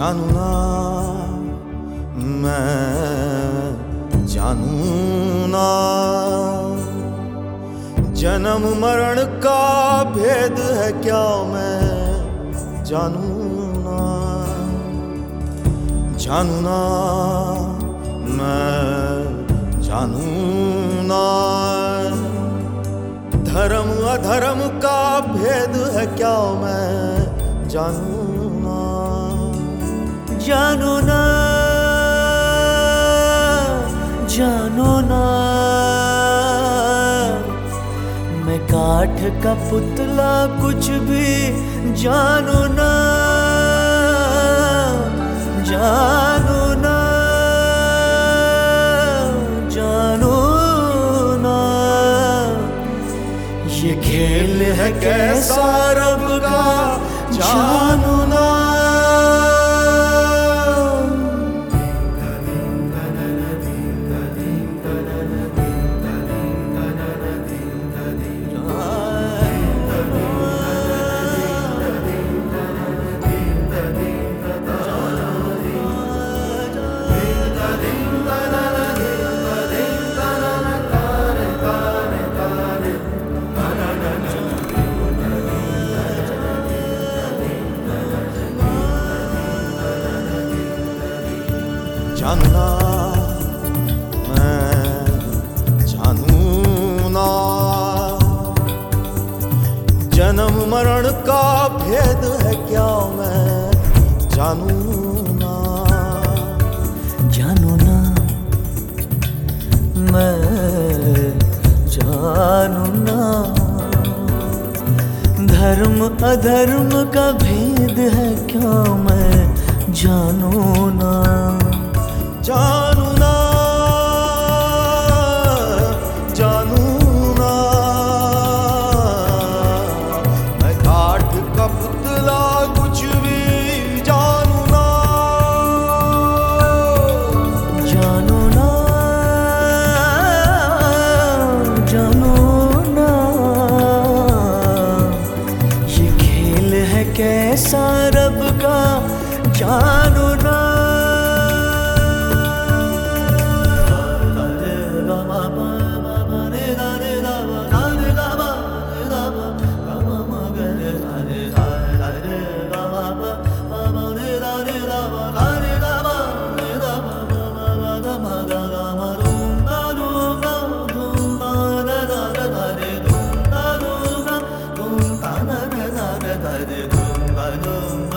जानू ना मैं जानू ना जन्म मरण का भेद है क्या, मैं जानू ना जानू ना मैं जानू ना धर्म अधर्म का भेद है क्या, मैं जानू जानो ना जानो ना। मैं काठ का पुतला कुछ भी जानो ना जानो ना जानो ना। ये खेल है कैसा रब का, जानो ना जानना मैं जानू ना। जन्म मरण का भेद है क्या, मैं जानू ना। जानो ना, मैं जानू ना। धर्म अधर्म का भेद है know.